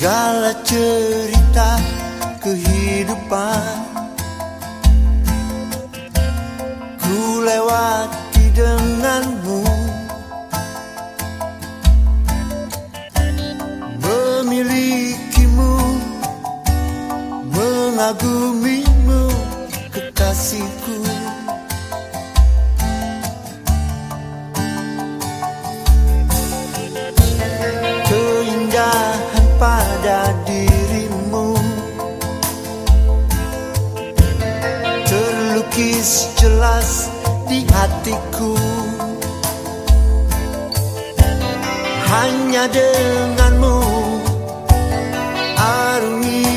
segala cerita kehidupan. Ku lewati denganmu. Memilikimu mengagumimu kekasihku. tertulis jelas di hatiku. Hanya denganmu arungi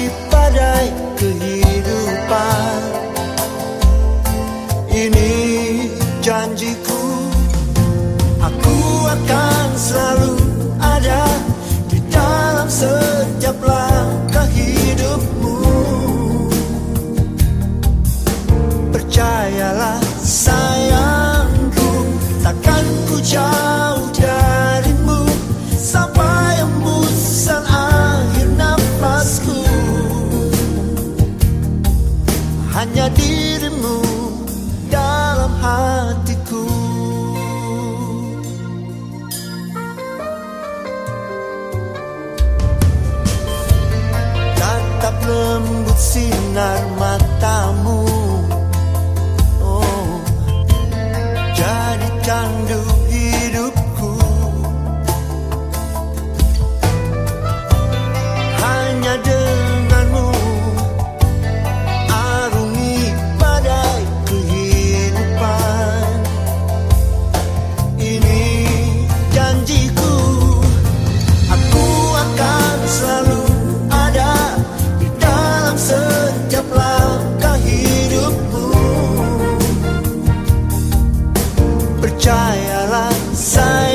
un percayalah saya